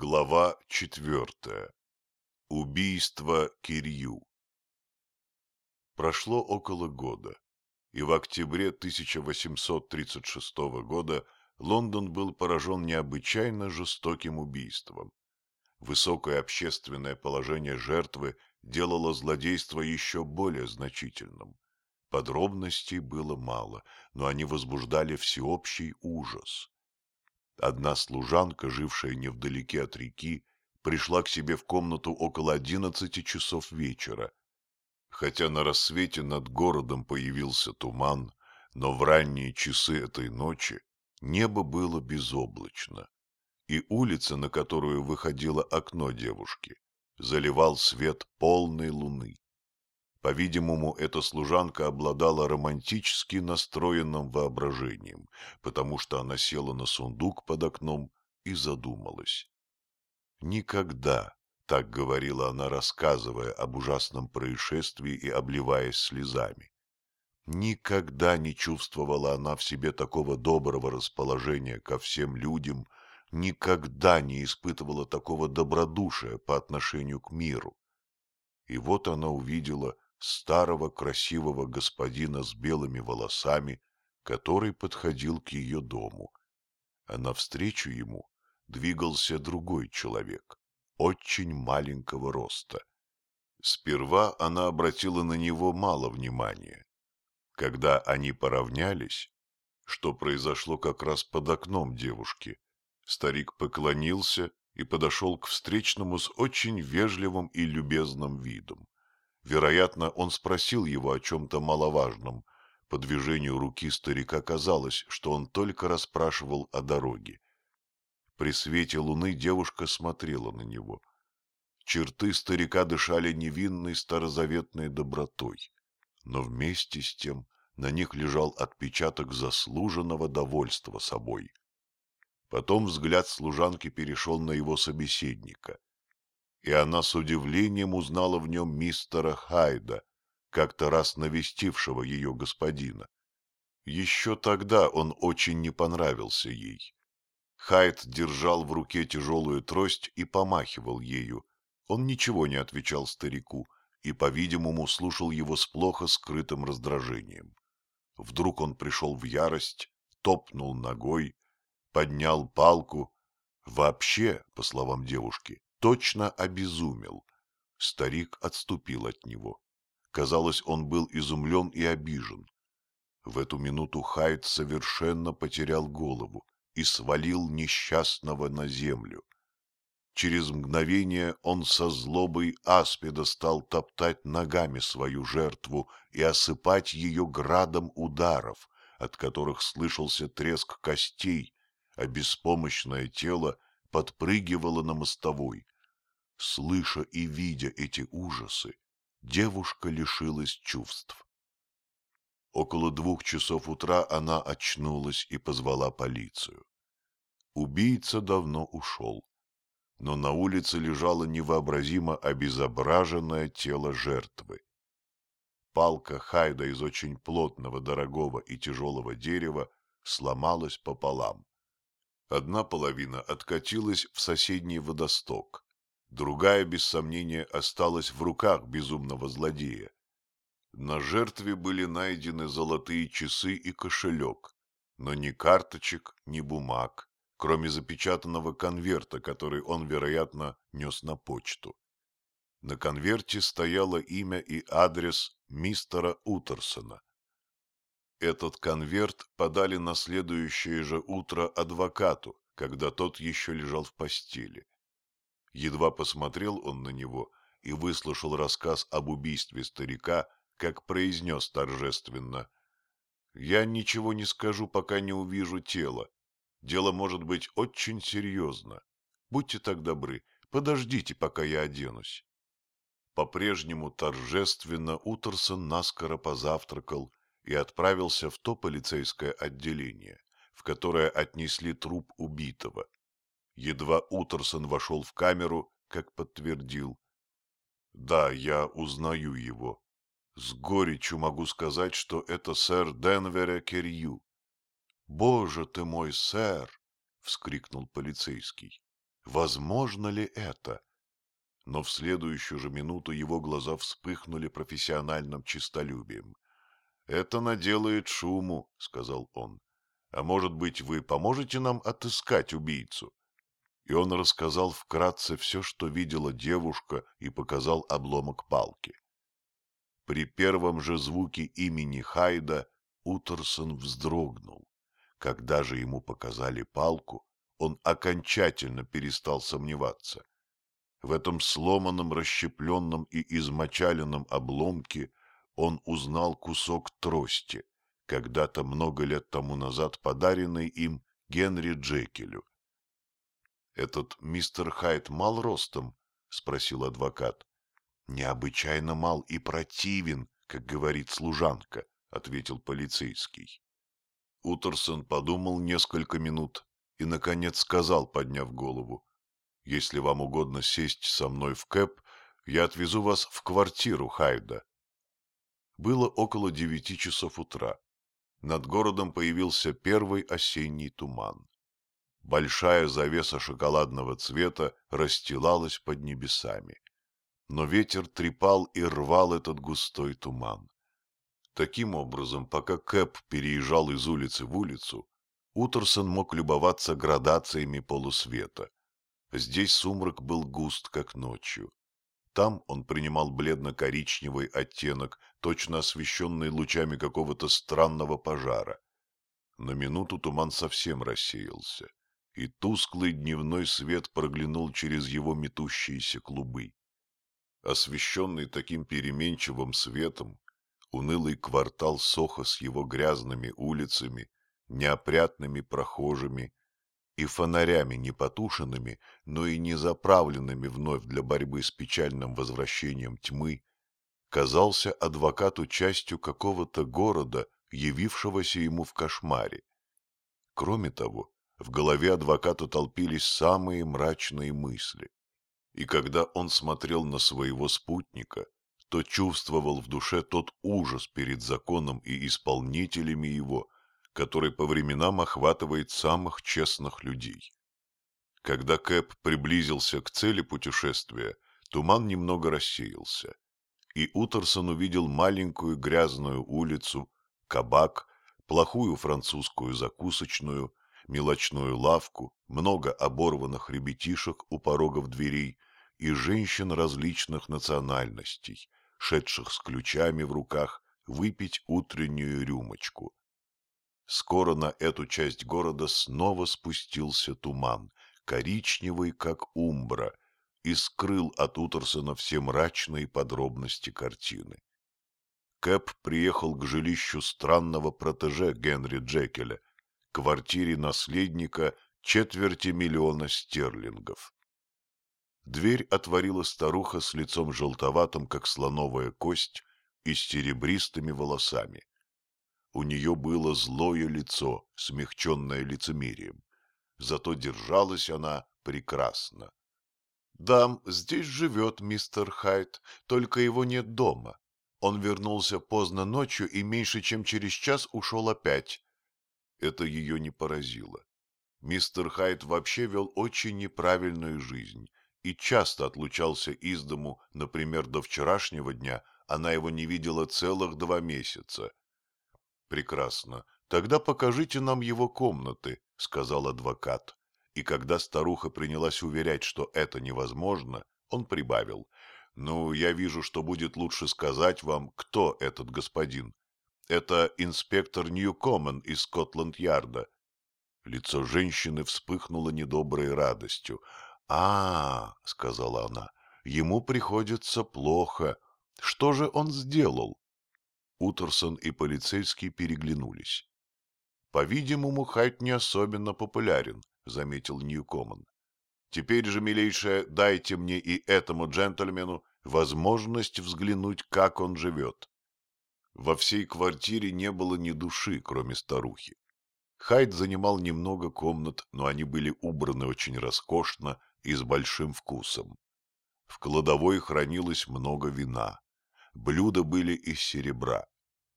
Глава четвертая. Убийство Кирью. Прошло около года, и в октябре 1836 года Лондон был поражен необычайно жестоким убийством. Высокое общественное положение жертвы делало злодейство еще более значительным. Подробностей было мало, но они возбуждали всеобщий ужас. Одна служанка, жившая невдалеке от реки, пришла к себе в комнату около одиннадцати часов вечера. Хотя на рассвете над городом появился туман, но в ранние часы этой ночи небо было безоблачно, и улица, на которую выходило окно девушки, заливал свет полной луны. По-видимому, эта служанка обладала романтически настроенным воображением, потому что она села на сундук под окном и задумалась. Никогда, так говорила она, рассказывая об ужасном происшествии и обливаясь слезами, никогда не чувствовала она в себе такого доброго расположения ко всем людям, никогда не испытывала такого добродушия по отношению к миру. И вот она увидела старого красивого господина с белыми волосами, который подходил к ее дому. А навстречу ему двигался другой человек, очень маленького роста. Сперва она обратила на него мало внимания. Когда они поравнялись, что произошло как раз под окном девушки, старик поклонился и подошел к встречному с очень вежливым и любезным видом. Вероятно, он спросил его о чем-то маловажном. По движению руки старика казалось, что он только расспрашивал о дороге. При свете луны девушка смотрела на него. Черты старика дышали невинной старозаветной добротой, но вместе с тем на них лежал отпечаток заслуженного довольства собой. Потом взгляд служанки перешел на его собеседника и она с удивлением узнала в нем мистера Хайда, как-то раз навестившего ее господина. Еще тогда он очень не понравился ей. Хайд держал в руке тяжелую трость и помахивал ею. Он ничего не отвечал старику и, по-видимому, слушал его с плохо скрытым раздражением. Вдруг он пришел в ярость, топнул ногой, поднял палку. Вообще, по словам девушки, точно обезумел. Старик отступил от него. Казалось, он был изумлен и обижен. В эту минуту Хайд совершенно потерял голову и свалил несчастного на землю. Через мгновение он со злобой аспида стал топтать ногами свою жертву и осыпать ее градом ударов, от которых слышался треск костей, а беспомощное тело подпрыгивала на мостовой. Слыша и видя эти ужасы, девушка лишилась чувств. Около двух часов утра она очнулась и позвала полицию. Убийца давно ушел, но на улице лежало невообразимо обезображенное тело жертвы. Палка Хайда из очень плотного, дорогого и тяжелого дерева сломалась пополам. Одна половина откатилась в соседний водосток, другая, без сомнения, осталась в руках безумного злодея. На жертве были найдены золотые часы и кошелек, но ни карточек, ни бумаг, кроме запечатанного конверта, который он, вероятно, нес на почту. На конверте стояло имя и адрес мистера Утерсона. Этот конверт подали на следующее же утро адвокату, когда тот еще лежал в постели. Едва посмотрел он на него и выслушал рассказ об убийстве старика, как произнес торжественно. «Я ничего не скажу, пока не увижу тело. Дело может быть очень серьезно. Будьте так добры, подождите, пока я оденусь». По-прежнему торжественно Утерсон наскоро позавтракал и отправился в то полицейское отделение, в которое отнесли труп убитого. Едва Утерсон вошел в камеру, как подтвердил. Да, я узнаю его. С горечью могу сказать, что это сэр Денвере Керью. Боже ты мой, сэр! — вскрикнул полицейский. Возможно ли это? Но в следующую же минуту его глаза вспыхнули профессиональным честолюбием. «Это наделает шуму», — сказал он. «А может быть, вы поможете нам отыскать убийцу?» И он рассказал вкратце все, что видела девушка, и показал обломок палки. При первом же звуке имени Хайда Утерсон вздрогнул. Когда же ему показали палку, он окончательно перестал сомневаться. В этом сломанном, расщепленном и измочаленном обломке он узнал кусок трости, когда-то много лет тому назад подаренный им Генри Джекелю. «Этот мистер Хайт мал ростом?» — спросил адвокат. «Необычайно мал и противен, как говорит служанка», — ответил полицейский. Утерсон подумал несколько минут и, наконец, сказал, подняв голову, «Если вам угодно сесть со мной в кэп, я отвезу вас в квартиру Хайда». Было около девяти часов утра. Над городом появился первый осенний туман. Большая завеса шоколадного цвета расстилалась под небесами. Но ветер трепал и рвал этот густой туман. Таким образом, пока Кэп переезжал из улицы в улицу, Утерсон мог любоваться градациями полусвета. Здесь сумрак был густ, как ночью. Там он принимал бледно-коричневый оттенок, точно освещенный лучами какого-то странного пожара. На минуту туман совсем рассеялся, и тусклый дневной свет проглянул через его метущиеся клубы. Освещенный таким переменчивым светом, унылый квартал Соха с его грязными улицами, неопрятными прохожими и фонарями не потушенными, но и не заправленными вновь для борьбы с печальным возвращением тьмы, казался адвокату частью какого-то города, явившегося ему в кошмаре. Кроме того, в голове адвоката толпились самые мрачные мысли. И когда он смотрел на своего спутника, то чувствовал в душе тот ужас перед законом и исполнителями его, который по временам охватывает самых честных людей. Когда Кэп приблизился к цели путешествия, туман немного рассеялся, и Утерсон увидел маленькую грязную улицу, кабак, плохую французскую закусочную, мелочную лавку, много оборванных ребятишек у порогов дверей и женщин различных национальностей, шедших с ключами в руках выпить утреннюю рюмочку. Скоро на эту часть города снова спустился туман, коричневый, как умбра, и скрыл от Утерсона все мрачные подробности картины. Кэп приехал к жилищу странного протеже Генри Джекеля, квартире наследника четверти миллиона стерлингов. Дверь отворила старуха с лицом желтоватым, как слоновая кость, и с серебристыми волосами. У нее было злое лицо, смягченное лицемерием. Зато держалась она прекрасно. — Да, здесь живет мистер Хайт, только его нет дома. Он вернулся поздно ночью и меньше чем через час ушел опять. Это ее не поразило. Мистер Хайт вообще вел очень неправильную жизнь и часто отлучался из дому, например, до вчерашнего дня, она его не видела целых два месяца. «Прекрасно. Тогда покажите нам его комнаты», — сказал адвокат. И когда старуха принялась уверять, что это невозможно, он прибавил. «Ну, я вижу, что будет лучше сказать вам, кто этот господин. Это инспектор Ньюкомен из Скотланд-Ярда». Лицо женщины вспыхнуло недоброй радостью. «А, — сказала она, — ему приходится плохо. Что же он сделал?» Утерсон и полицейский переглянулись. «По-видимому, Хайт не особенно популярен», — заметил Ньюкоман. «Теперь же, милейшая, дайте мне и этому джентльмену возможность взглянуть, как он живет». Во всей квартире не было ни души, кроме старухи. Хайт занимал немного комнат, но они были убраны очень роскошно и с большим вкусом. В кладовой хранилось много вина. Блюда были из серебра.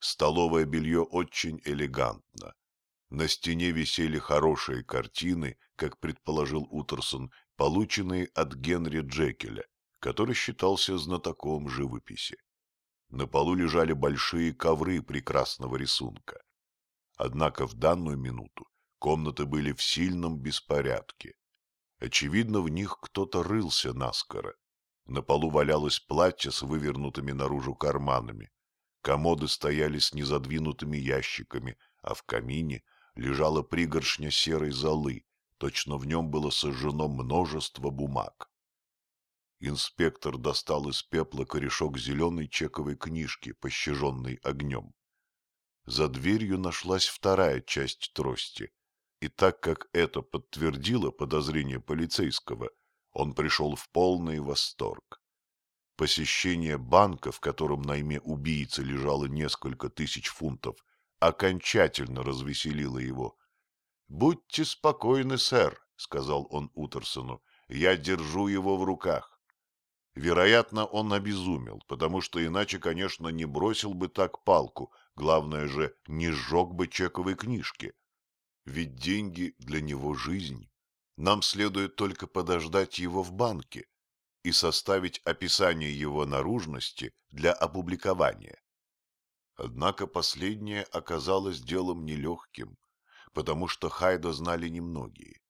Столовое белье очень элегантно. На стене висели хорошие картины, как предположил Утерсон, полученные от Генри Джекеля, который считался знатоком живописи. На полу лежали большие ковры прекрасного рисунка. Однако в данную минуту комнаты были в сильном беспорядке. Очевидно, в них кто-то рылся наскоро. На полу валялось платье с вывернутыми наружу карманами. Комоды стояли с незадвинутыми ящиками, а в камине лежала пригоршня серой золы, точно в нем было сожжено множество бумаг. Инспектор достал из пепла корешок зеленой чековой книжки, пощаженной огнем. За дверью нашлась вторая часть трости, и так как это подтвердило подозрение полицейского, он пришел в полный восторг. Посещение банка, в котором на имя убийцы лежало несколько тысяч фунтов, окончательно развеселило его. — Будьте спокойны, сэр, — сказал он Утерсону, — я держу его в руках. Вероятно, он обезумел, потому что иначе, конечно, не бросил бы так палку, главное же, не сжег бы чековой книжки. Ведь деньги для него жизнь. Нам следует только подождать его в банке и составить описание его наружности для опубликования. Однако последнее оказалось делом нелегким, потому что Хайда знали немногие.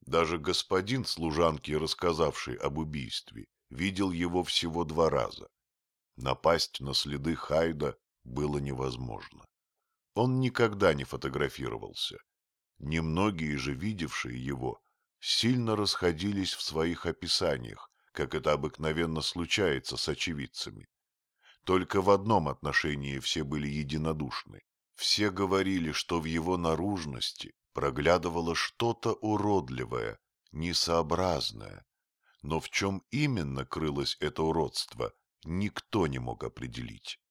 Даже господин служанки, рассказавший об убийстве, видел его всего два раза. Напасть на следы Хайда было невозможно. Он никогда не фотографировался. Немногие же видевшие его сильно расходились в своих описаниях, как это обыкновенно случается с очевидцами. Только в одном отношении все были единодушны. Все говорили, что в его наружности проглядывало что-то уродливое, несообразное, но в чем именно крылось это уродство, никто не мог определить.